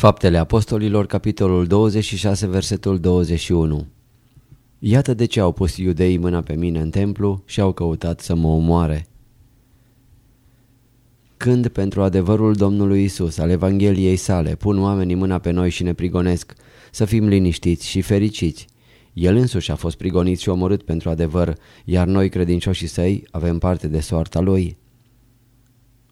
Faptele Apostolilor, capitolul 26, versetul 21 Iată de ce au pus iudeii mâna pe mine în templu și au căutat să mă omoare. Când pentru adevărul Domnului Isus, al Evangheliei sale, pun oamenii mâna pe noi și ne prigonesc, să fim liniștiți și fericiți. El însuși a fost prigonit și omorât pentru adevăr, iar noi, credincioșii săi, avem parte de soarta lui.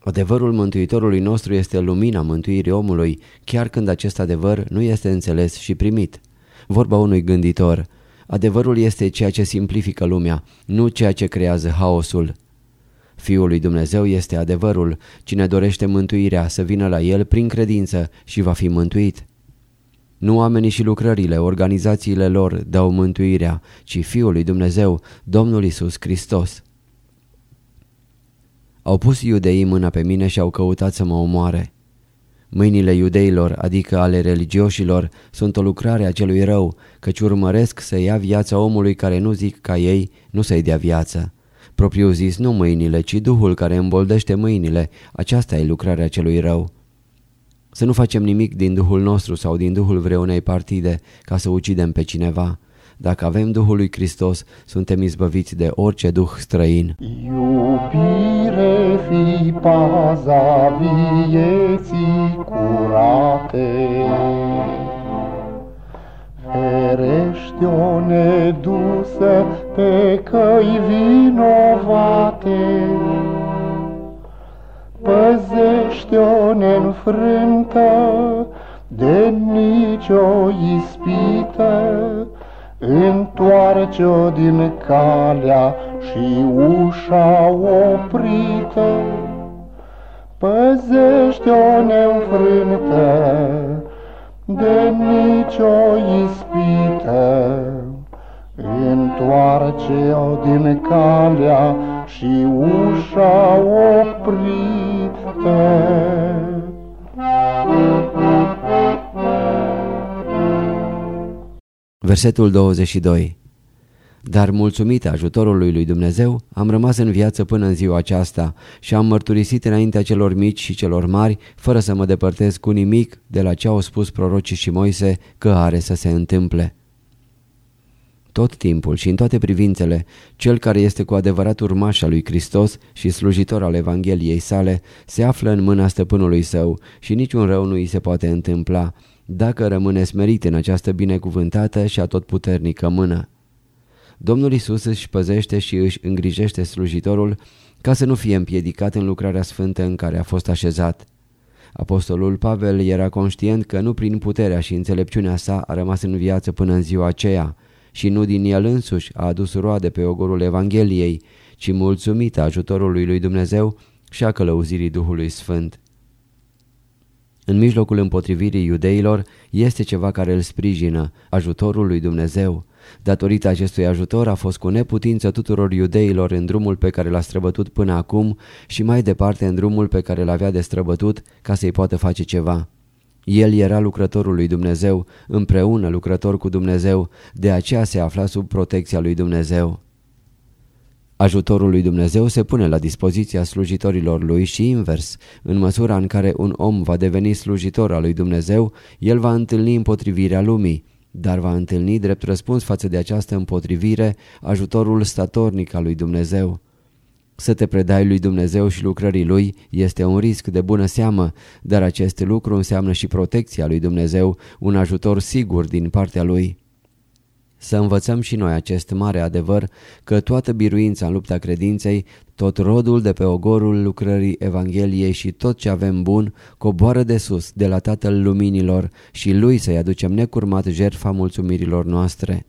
Adevărul Mântuitorului nostru este lumina mântuirii omului, chiar când acest adevăr nu este înțeles și primit. Vorba unui gânditor, adevărul este ceea ce simplifică lumea, nu ceea ce creează haosul. Fiul lui Dumnezeu este adevărul, cine dorește mântuirea să vină la el prin credință și va fi mântuit. Nu oamenii și lucrările, organizațiile lor dau mântuirea, ci Fiul lui Dumnezeu, Domnul Isus Hristos. Au pus iudeii mâna pe mine și au căutat să mă omoare. Mâinile iudeilor, adică ale religioșilor, sunt o lucrare a celui rău, căci urmăresc să ia viața omului care nu zic ca ei, nu să-i dea viață. Propriu zis, nu mâinile, ci Duhul care îmboldește mâinile, aceasta e lucrarea celui rău. Să nu facem nimic din Duhul nostru sau din Duhul vreunei partide ca să ucidem pe cineva. Dacă avem Duhul lui Hristos, suntem izbăviți de orice duh străin. Iubire fi paza vieții curate, Ferește-o nedusă pe căi vinovate, Păzește-o neînfrântă de nicio ispită, Întoarce-o din calea și ușa oprită, Păzește-o neînfrântă de nicio ispită, Întoarce-o din calea și ușa oprită. Versetul 22 Dar mulțumită ajutorului lui Dumnezeu, am rămas în viață până în ziua aceasta și am mărturisit înaintea celor mici și celor mari, fără să mă depărtez cu nimic de la ce au spus prorocii și Moise că are să se întâmple. Tot timpul și în toate privințele, cel care este cu adevărat urmaș al lui Hristos și slujitor al Evangheliei sale, se află în mâna stăpânului său și niciun rău nu îi se poate întâmpla, dacă rămâne smerit în această binecuvântată și atotputernică mână. Domnul Isus își păzește și își îngrijește slujitorul ca să nu fie împiedicat în lucrarea sfântă în care a fost așezat. Apostolul Pavel era conștient că nu prin puterea și înțelepciunea sa a rămas în viață până în ziua aceea și nu din el însuși a adus roade pe ogorul Evangheliei, ci mulțumită ajutorului lui Dumnezeu și a călăuzirii Duhului Sfânt. În mijlocul împotrivirii iudeilor este ceva care îl sprijină, ajutorul lui Dumnezeu. Datorită acestui ajutor a fost cu neputință tuturor iudeilor în drumul pe care l-a străbătut până acum și mai departe în drumul pe care l-avea de străbătut ca să-i poată face ceva. El era lucrătorul lui Dumnezeu, împreună lucrător cu Dumnezeu, de aceea se afla sub protecția lui Dumnezeu. Ajutorul lui Dumnezeu se pune la dispoziția slujitorilor lui și invers. În măsura în care un om va deveni slujitor al lui Dumnezeu, el va întâlni împotrivirea lumii, dar va întâlni drept răspuns față de această împotrivire ajutorul statornic al lui Dumnezeu. Să te predai lui Dumnezeu și lucrării lui este un risc de bună seamă, dar acest lucru înseamnă și protecția lui Dumnezeu, un ajutor sigur din partea lui. Să învățăm și noi acest mare adevăr că toată biruința în lupta credinței, tot rodul de pe ogorul lucrării Evangheliei și tot ce avem bun coboară de sus, de la Tatăl Luminilor și Lui să-i aducem necurmat jertfa mulțumirilor noastre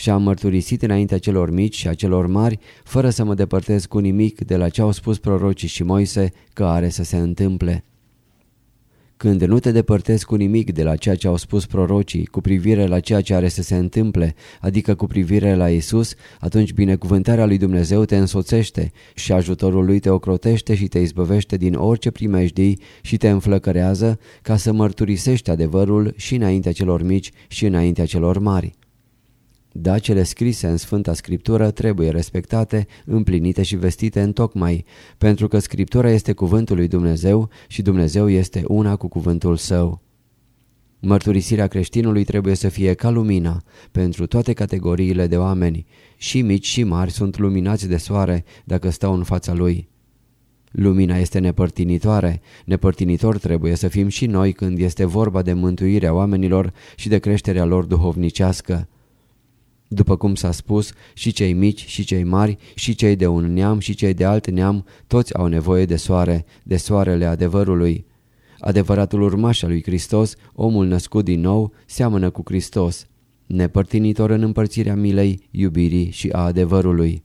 și am mărturisit înaintea celor mici și a celor mari, fără să mă depărtez cu nimic de la ce au spus prorocii și Moise că are să se întâmple. Când nu te depărtezi cu nimic de la ceea ce au spus prorocii cu privire la ceea ce are să se întâmple, adică cu privire la Isus, atunci binecuvântarea lui Dumnezeu te însoțește și ajutorul lui te ocrotește și te izbăvește din orice primejdii și te înflăcărează ca să mărturisești adevărul și înaintea celor mici și înaintea celor mari. Da, cele scrise în Sfânta Scriptură trebuie respectate, împlinite și vestite în tocmai, pentru că Scriptura este cuvântul lui Dumnezeu și Dumnezeu este una cu cuvântul său. Mărturisirea creștinului trebuie să fie ca lumina pentru toate categoriile de oameni, și mici și mari sunt luminați de soare dacă stau în fața lui. Lumina este nepărtinitoare, nepărtinitor trebuie să fim și noi când este vorba de mântuirea oamenilor și de creșterea lor duhovnicească. După cum s-a spus, și cei mici și cei mari, și cei de un neam și cei de alt neam, toți au nevoie de soare, de soarele adevărului. Adevăratul urmaș al lui Hristos, omul născut din nou, seamănă cu Hristos, nepărtinitor în împărțirea milei, iubirii și a adevărului.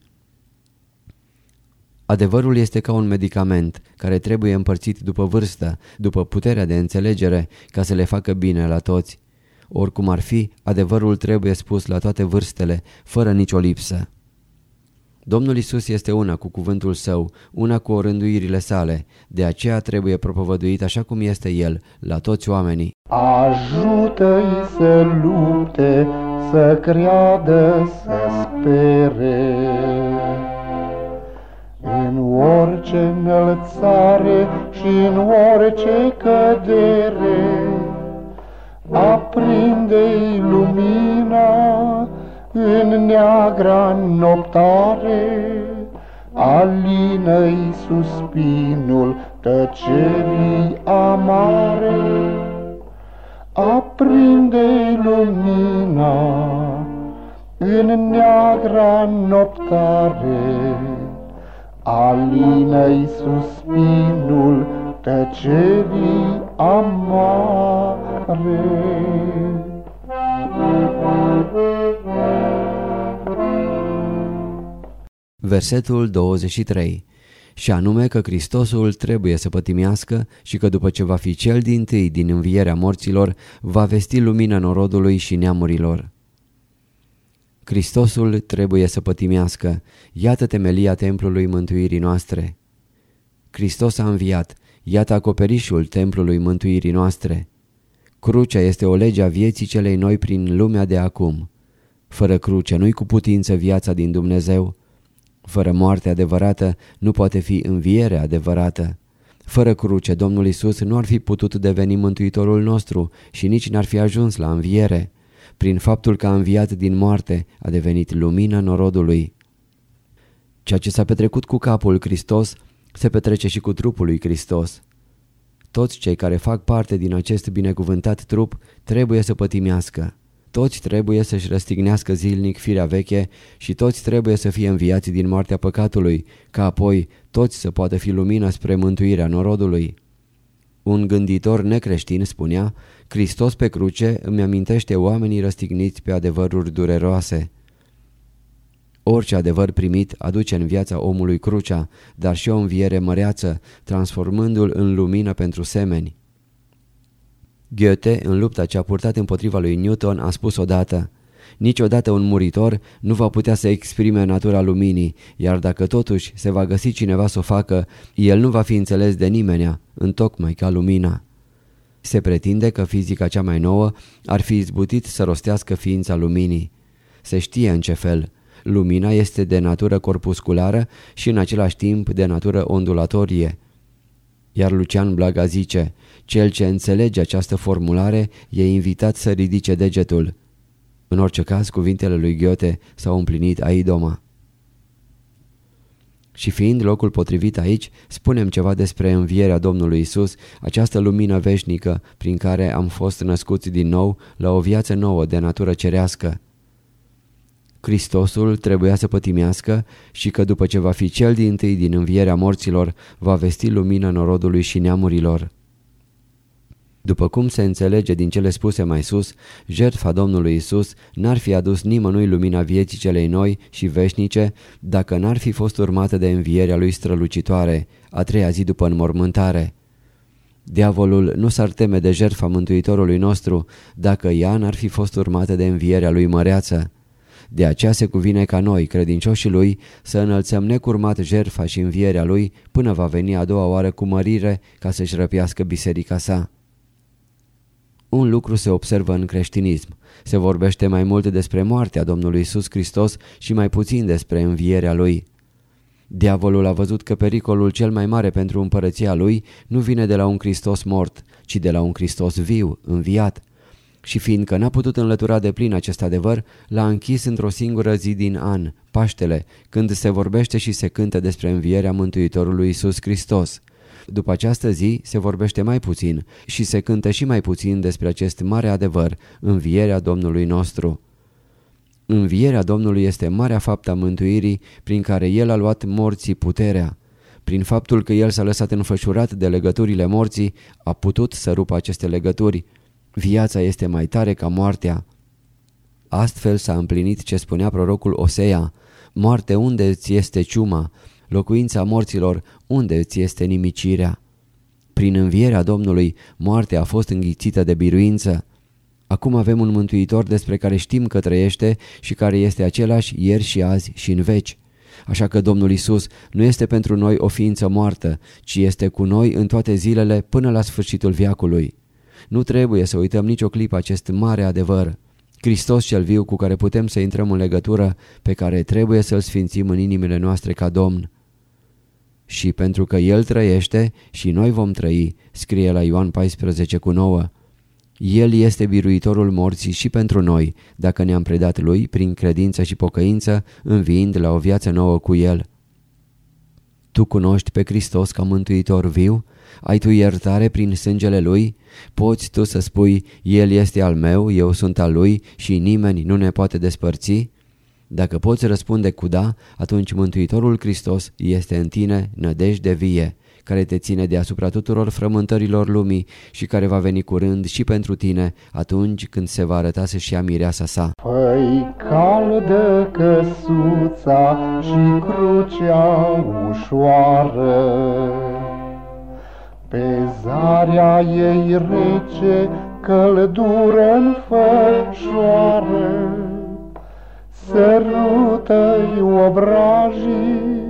Adevărul este ca un medicament care trebuie împărțit după vârstă, după puterea de înțelegere, ca să le facă bine la toți. Oricum ar fi, adevărul trebuie spus la toate vârstele, fără nicio lipsă. Domnul Isus este una cu cuvântul său, una cu orânduirile sale, de aceea trebuie propovăduit așa cum este el, la toți oamenii. Ajută-i să lupte, să creadă, să spere. În orice înălțare și în orice cădere, aprinde-i lumina în neagra noptare, alină-i suspinul tăcerii amare. Aprinde-i lumina în neagra noptare, alină-i suspinul tăcerii amare. Versetul 23 și anume că Hristosul trebuie să pătimească și că după ce va fi cel din tâi din învierea morților, va vesti lumina norodului și neamurilor. Hristosul trebuie să pătimească, iată temelia templului mântuirii noastre. Hristos a înviat, Iată acoperișul templului mântuirii noastre. Crucea este o lege a vieții celei noi prin lumea de acum. Fără cruce nu-i cu putință viața din Dumnezeu. Fără moarte adevărată nu poate fi înviere adevărată. Fără cruce Domnul Isus nu ar fi putut deveni mântuitorul nostru și nici n-ar fi ajuns la înviere. Prin faptul că a înviat din moarte a devenit lumina norodului. Ceea ce s-a petrecut cu capul Hristos se petrece și cu trupul lui Hristos. Toți cei care fac parte din acest binecuvântat trup trebuie să pătimească. Toți trebuie să-și răstignească zilnic firea veche și toți trebuie să fie înviați din moartea păcatului, ca apoi toți să poată fi lumină spre mântuirea norodului. Un gânditor necreștin spunea, Hristos pe cruce îmi amintește oamenii răstigniți pe adevăruri dureroase. Orice adevăr primit aduce în viața omului crucea, dar și o înviere măreață, transformându-l în lumină pentru semeni. Goethe, în lupta ce a purtat împotriva lui Newton, a spus odată Niciodată un muritor nu va putea să exprime natura luminii, iar dacă totuși se va găsi cineva să o facă, el nu va fi înțeles de nimenea, întocmai ca lumina. Se pretinde că fizica cea mai nouă ar fi izbutit să rostească ființa luminii. Se știe în ce fel. Lumina este de natură corpusculară și în același timp de natură ondulatorie. Iar Lucian Blaga zice, cel ce înțelege această formulare e invitat să ridice degetul. În orice caz, cuvintele lui Goethe s-au împlinit aidoma. Și fiind locul potrivit aici, spunem ceva despre învierea Domnului Isus, această lumină veșnică prin care am fost născuți din nou la o viață nouă de natură cerească. Hristosul trebuia să pătimească și că după ce va fi cel din tâi din învierea morților, va vesti lumină norodului și neamurilor. După cum se înțelege din cele spuse mai sus, jertfa Domnului Isus n-ar fi adus nimănui lumina vieții celei noi și veșnice dacă n-ar fi fost urmată de învierea lui strălucitoare, a treia zi după înmormântare. Diavolul nu s-ar teme de jertfa Mântuitorului nostru dacă ea n-ar fi fost urmată de învierea lui măreață. De aceea se cuvine ca noi, credincioșii lui, să înălțăm necurmat jertfa și învierea lui până va veni a doua oară cu mărire ca să-și răpiască biserica sa. Un lucru se observă în creștinism. Se vorbește mai mult despre moartea Domnului Isus Hristos și mai puțin despre învierea Lui. Diavolul a văzut că pericolul cel mai mare pentru împărăția lui nu vine de la un Hristos mort, ci de la un Hristos viu, înviat. Și fiindcă n-a putut înlătura de plin acest adevăr, l-a închis într-o singură zi din an, Paștele, când se vorbește și se cântă despre învierea Mântuitorului Isus Hristos. După această zi se vorbește mai puțin și se cântă și mai puțin despre acest mare adevăr, învierea Domnului nostru. Învierea Domnului este marea faptă a mântuirii prin care El a luat morții puterea. Prin faptul că El s-a lăsat înfășurat de legăturile morții, a putut să rupă aceste legături. Viața este mai tare ca moartea. Astfel s-a împlinit ce spunea prorocul Osea, Moarte unde îți este ciuma? locuința morților, unde îți este nimicirea? Prin învierea Domnului, moartea a fost înghițită de biruință. Acum avem un mântuitor despre care știm că trăiește și care este același ieri și azi și în veci. Așa că Domnul Isus nu este pentru noi o ființă moartă, ci este cu noi în toate zilele până la sfârșitul viacului. Nu trebuie să uităm nicio clipă acest mare adevăr. Hristos cel viu cu care putem să intrăm în legătură, pe care trebuie să-L sfințim în inimile noastre ca Domn. Și pentru că El trăiește și noi vom trăi, scrie la Ioan 14 cu 9. El este biruitorul morții și pentru noi, dacă ne-am predat Lui prin credință și pocăință, înviind la o viață nouă cu El. Tu cunoști pe Hristos ca mântuitor viu? Ai tu iertare prin sângele Lui? Poți tu să spui, El este al meu, eu sunt al Lui și nimeni nu ne poate despărți? Dacă poți răspunde cu da, atunci Mântuitorul Hristos este în tine nădejde vie, care te ține deasupra tuturor frământărilor lumii și care va veni curând și pentru tine atunci când se va arăta să-și ia mireasa sa. Păi caldă căsuța și crucea ușoară, pe zarea ei rece căldură fășoară. Sărută-i obrajii,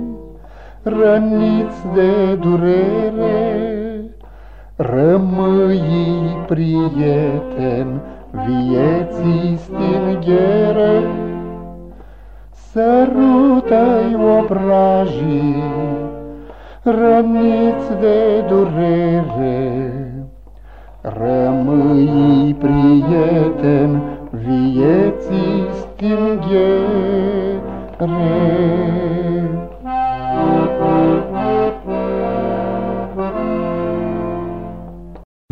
răniți de durere, Rămâi prieten vieții stinghere. Sărută-i obrajii, răniți de durere, Rămâi prieten vieții stinghere.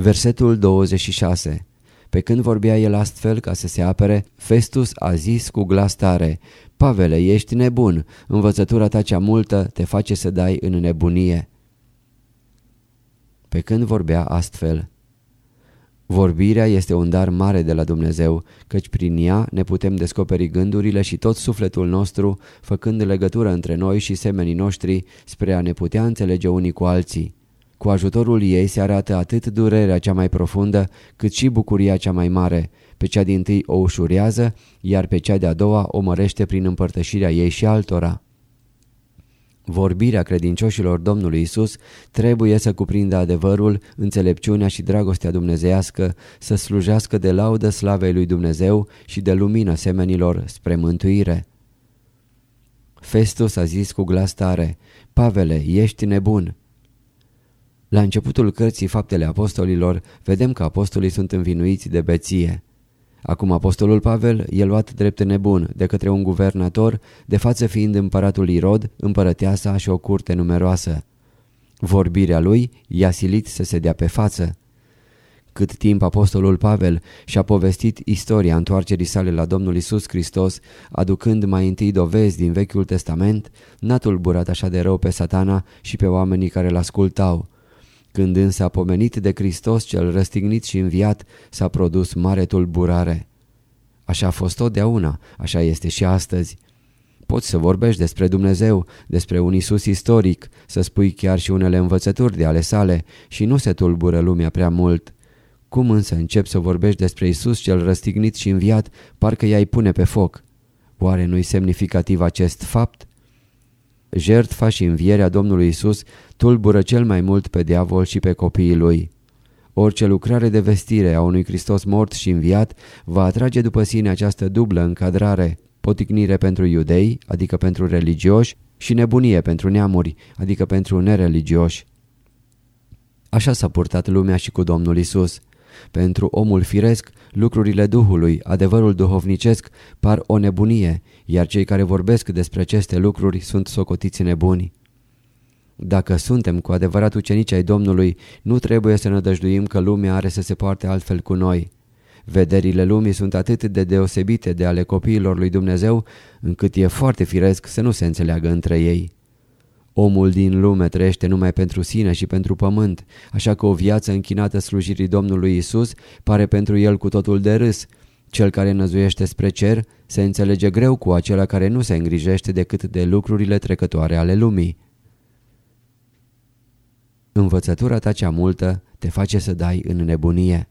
Versetul 26 Pe când vorbea el astfel ca să se apere, Festus a zis cu glas tare, Pavele, ești nebun, învățătura ta cea multă te face să dai în nebunie. Pe când vorbea astfel, Vorbirea este un dar mare de la Dumnezeu, căci prin ea ne putem descoperi gândurile și tot sufletul nostru, făcând legătură între noi și semenii noștri spre a ne putea înțelege unii cu alții. Cu ajutorul ei se arată atât durerea cea mai profundă, cât și bucuria cea mai mare. Pe cea din tâi o ușurează, iar pe cea de-a doua o mărește prin împărtășirea ei și altora. Vorbirea credincioșilor Domnului Isus trebuie să cuprindă adevărul, înțelepciunea și dragostea dumnezeiască, să slujească de laudă slavei lui Dumnezeu și de lumină semenilor spre mântuire. Festus a zis cu glas tare, Pavele, ești nebun. La începutul cărții Faptele Apostolilor vedem că apostolii sunt învinuiți de beție. Acum apostolul Pavel e luat drept nebun de către un guvernator, de față fiind împăratul Irod, împărăteasa și o curte numeroasă. Vorbirea lui i-a silit să se dea pe față. Cât timp apostolul Pavel și-a povestit istoria întoarcerii sale la Domnul Isus Hristos, aducând mai întâi dovezi din Vechiul Testament, n-a tulburat așa de rău pe satana și pe oamenii care l-ascultau. Când însă a pomenit de Hristos cel răstignit și înviat, s-a produs mare tulburare. Așa a fost totdeauna, așa este și astăzi. Poți să vorbești despre Dumnezeu, despre un Isus istoric, să spui chiar și unele învățături de ale sale și nu se tulbură lumea prea mult. Cum însă începi să vorbești despre Isus cel răstignit și înviat, parcă i-ai pune pe foc? Oare nu-i semnificativ acest fapt? Jertfa și învierea Domnului Isus tulbură cel mai mult pe diavol și pe copiii lui. Orice lucrare de vestire a unui Hristos mort și înviat va atrage după sine această dublă încadrare, poticnire pentru iudei, adică pentru religioși, și nebunie pentru neamuri, adică pentru nereligioși. Așa s-a purtat lumea și cu Domnul Isus. Pentru omul firesc, lucrurile Duhului, adevărul duhovnicesc, par o nebunie, iar cei care vorbesc despre aceste lucruri sunt socotiți nebuni. Dacă suntem cu adevărat ucenici ai Domnului, nu trebuie să nădăjduim că lumea are să se poarte altfel cu noi. Vederile lumii sunt atât de deosebite de ale copiilor lui Dumnezeu, încât e foarte firesc să nu se înțeleagă între ei. Omul din lume trăiește numai pentru sine și pentru pământ, așa că o viață închinată slujirii Domnului Isus pare pentru el cu totul de râs. Cel care năzuiește spre cer se înțelege greu cu acela care nu se îngrijește decât de lucrurile trecătoare ale lumii. Învățătura ta cea multă te face să dai în nebunie.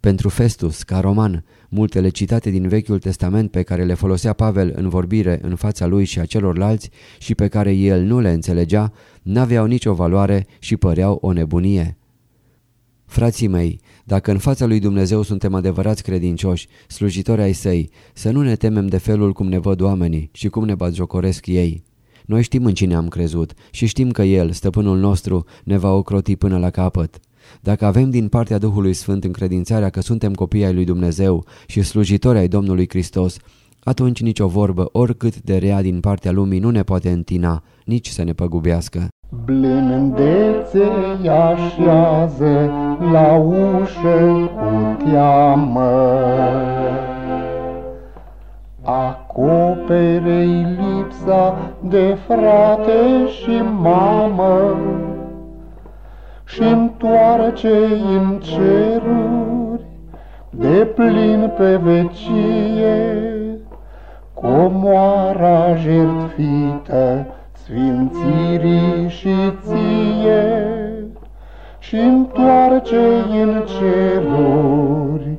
Pentru Festus, ca roman, multele citate din Vechiul Testament pe care le folosea Pavel în vorbire în fața lui și a celorlalți și pe care el nu le înțelegea, n-aveau nicio valoare și păreau o nebunie. Frații mei, dacă în fața lui Dumnezeu suntem adevărați credincioși, slujitori ai săi, să nu ne temem de felul cum ne văd oamenii și cum ne batjocoresc ei. Noi știm în cine am crezut și știm că El, stăpânul nostru, ne va ocroti până la capăt. Dacă avem din partea Duhului Sfânt încredințarea că suntem copii ai lui Dumnezeu și slujitori ai Domnului Hristos, atunci nicio vorbă, oricât de rea din partea lumii, nu ne poate întina, nici să ne păgubească. Blândețe așează la ușă cu teamă. Acopere-i lipsa de frate și mamă și întoarce în ceruri de plin pe vecie. Comoara jertfită sfințirii și ție și întoarce în ceruri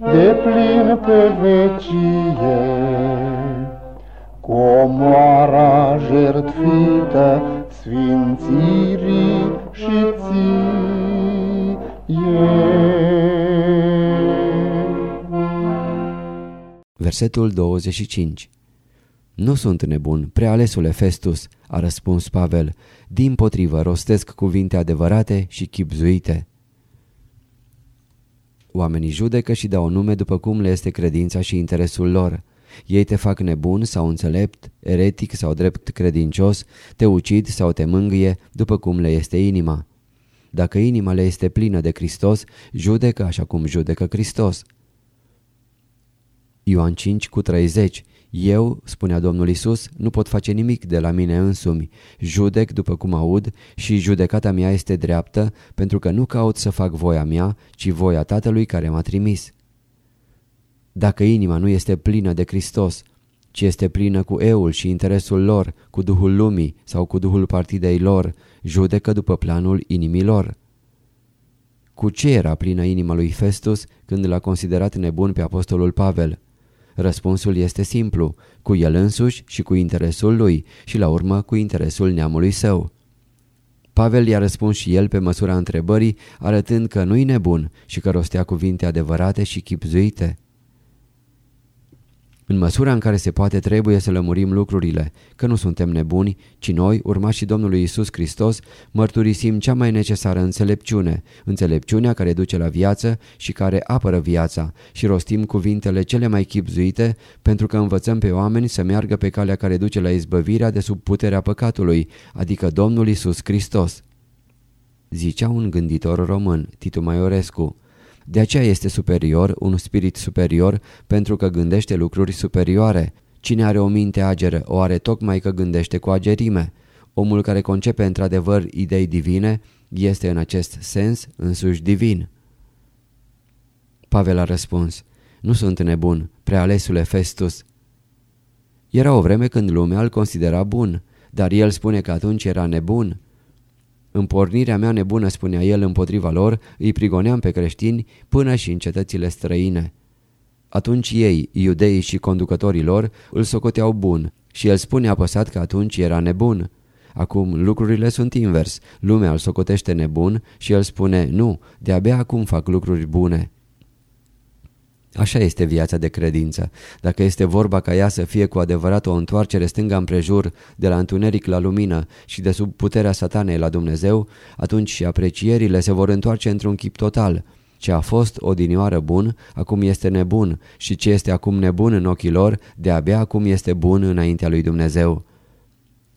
de plin pe vecie. Comoara jertfită sfințirii și ție. Versetul 25 Nu sunt nebun, prealesule Festus, a răspuns Pavel, din potrivă rostesc cuvinte adevărate și chipzuite. Oamenii judecă și dau nume după cum le este credința și interesul lor. Ei te fac nebun sau înțelept, eretic sau drept credincios, te ucid sau te mângâie după cum le este inima. Dacă inima le este plină de Hristos, judecă așa cum judecă Hristos. Ioan 5 cu 30 Eu, spunea Domnul Isus, nu pot face nimic de la mine însumi. Judec după cum aud și judecata mea este dreaptă pentru că nu caut să fac voia mea, ci voia Tatălui care m-a trimis. Dacă inima nu este plină de Hristos, ci este plină cu eul și interesul lor, cu duhul lumii sau cu duhul partidei lor, judecă după planul inimilor. Cu ce era plină inima lui Festus când l-a considerat nebun pe apostolul Pavel? Răspunsul este simplu, cu el însuși și cu interesul lui și la urmă cu interesul neamului său. Pavel i-a răspuns și el pe măsura întrebării, arătând că nu-i nebun și că rostea cuvinte adevărate și chipzuite. În măsura în care se poate trebuie să lămurim lucrurile, că nu suntem nebuni, ci noi, urmașii Domnului Isus Hristos, mărturisim cea mai necesară înțelepciune, înțelepciunea care duce la viață și care apără viața și rostim cuvintele cele mai chipzuite pentru că învățăm pe oameni să meargă pe calea care duce la izbăvirea de sub puterea păcatului, adică Domnul Isus Hristos. Zicea un gânditor român, Titu Maiorescu, de aceea este superior, un spirit superior, pentru că gândește lucruri superioare. Cine are o minte ageră o are tocmai că gândește cu agerime. Omul care concepe într-adevăr idei divine este în acest sens însuși divin. Pavel a răspuns, nu sunt nebun, prealesule Festus. Era o vreme când lumea îl considera bun, dar el spune că atunci era nebun. În pornirea mea nebună, spunea el împotriva lor, îi prigoneam pe creștini până și în cetățile străine. Atunci ei, iudeii și conducătorii lor, îl socoteau bun și el spune apăsat că atunci era nebun. Acum lucrurile sunt invers, lumea îl socotește nebun și el spune nu, de-abia acum fac lucruri bune. Așa este viața de credință. Dacă este vorba ca ea să fie cu adevărat o întoarcere stânga împrejur, de la întuneric la lumină și de sub puterea satanei la Dumnezeu, atunci și aprecierile se vor întoarce într-un chip total. Ce a fost odinioară bun, acum este nebun și ce este acum nebun în ochii lor, de-abia acum este bun înaintea lui Dumnezeu.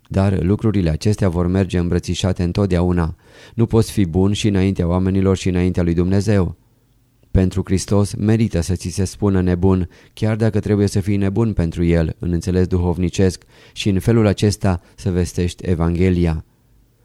Dar lucrurile acestea vor merge îmbrățișate întotdeauna. Nu poți fi bun și înaintea oamenilor și înaintea lui Dumnezeu. Pentru Hristos merită să ți se spună nebun, chiar dacă trebuie să fii nebun pentru El, în înțeles duhovnicesc, și în felul acesta să vestești Evanghelia.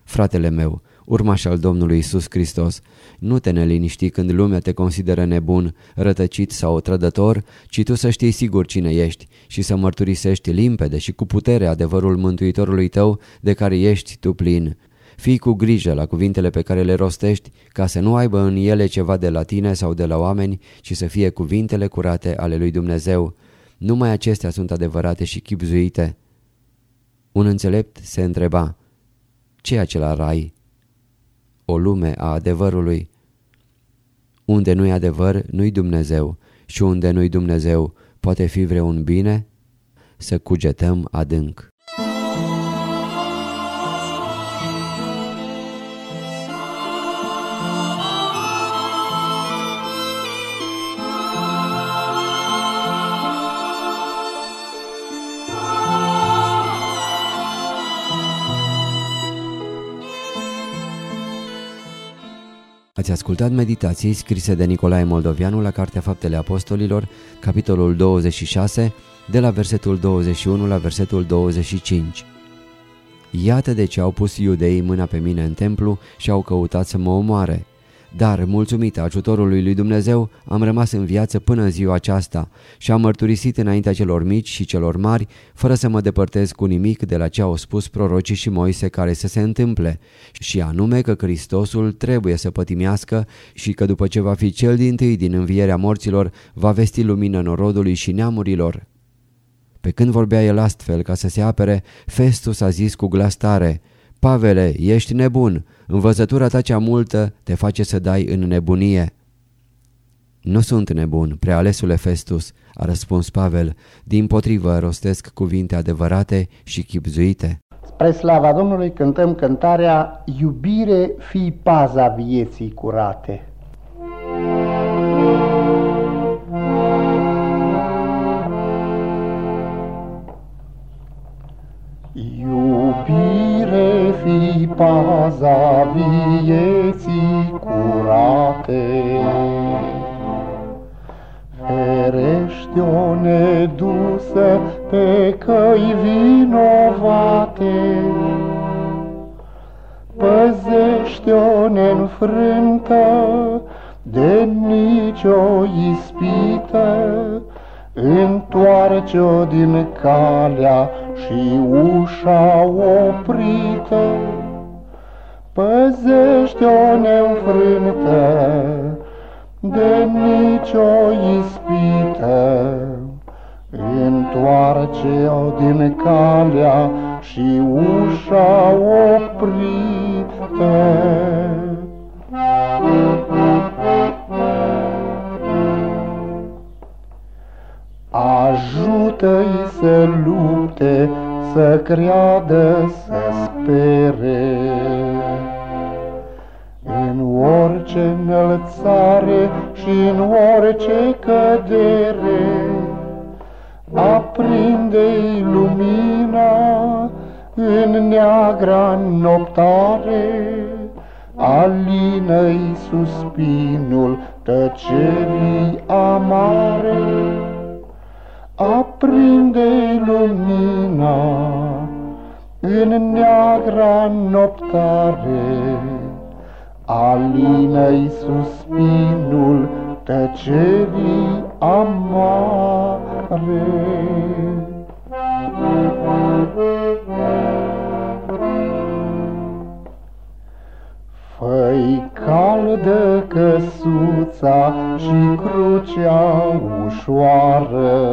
Fratele meu, urmaș al Domnului Isus Hristos, nu te neliniști când lumea te consideră nebun, rătăcit sau trădător, ci tu să știi sigur cine ești și să mărturisești limpede și cu putere adevărul Mântuitorului tău de care ești tu plin. Fii cu grijă la cuvintele pe care le rostești, ca să nu aibă în ele ceva de la tine sau de la oameni, ci să fie cuvintele curate ale lui Dumnezeu. Numai acestea sunt adevărate și chipzuite. Un înțelept se întreba, ce acela rai? O lume a adevărului. Unde nu-i adevăr, nu-i Dumnezeu și unde nu-i Dumnezeu, poate fi vreun bine? Să cugetăm adânc. Ați ascultat meditații scrise de Nicolae Moldovianu la Cartea Faptele Apostolilor, capitolul 26, de la versetul 21 la versetul 25. Iată de ce au pus iudeii mâna pe mine în templu și au căutat să mă omoare. Dar, mulțumită ajutorului lui Dumnezeu, am rămas în viață până în ziua aceasta și am mărturisit înaintea celor mici și celor mari, fără să mă depărtez cu nimic de la ce au spus prorocii și Moise care să se întâmple, și anume că Hristosul trebuie să pătimească și că după ce va fi cel din tâi din învierea morților, va vesti lumină norodului și neamurilor. Pe când vorbea el astfel ca să se apere, Festus a zis cu glas tare, Pavele, ești nebun, învățătura ta cea multă te face să dai în nebunie. Nu sunt nebun, prealesule Festus, a răspuns Pavel, din potrivă rostesc cuvinte adevărate și chipzuite. Spre slava Domnului cântăm cântarea Iubire fi paza vieții curate. Paza vieții curate. Ferește-o nedusă pe căi vinovate, Păzește-o neînfrântă de nicio ispită, Întoarce-o din calea și ușa oprită, Păzește-o neînfrântă de nicio ispită, Întoarce-o din calea și ușa oprită. tăi să lupte, să creadă, să spere. În orice înălțare și în orice cădere, aprinde-i lumina în neagra noptare, alină-i suspinul tăcerii amare. Aprinde-i lumina în neagra noptare, alină-i suspinul tăcerii amare. Făi caldă căsuța și crucea ușoară,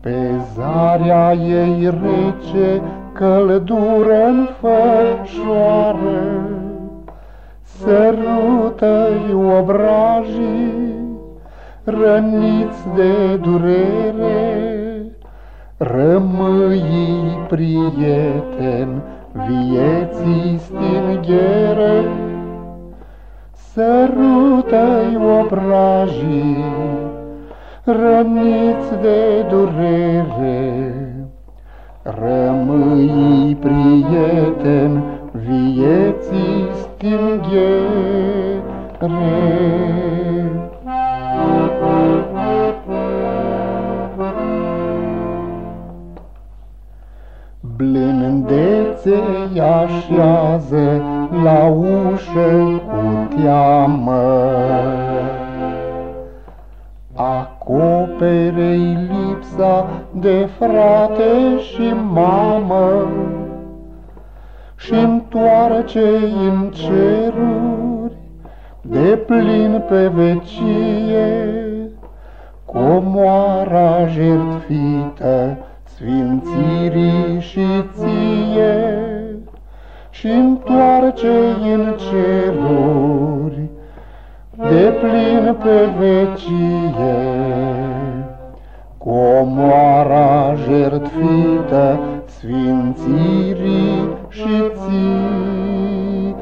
Pe zarea ei rece căldură-n fășoară, Sărută-i obrajii, răniți de durere, Rămâi prieten vieții stinghere, Sărută-i obrajii, răniți de durere, Rămâi prieten vieții stinghere. Blândețe-i așează la ușă cu teamă. Acopere-i lipsa de frate și mamă și întoarce-i în ceruri de plin pe vecie. Comoara jertfită sfințirii și ție. Și întoarce în ceruri de plin pe vecie. Comoara jertfită sfințirii și ție.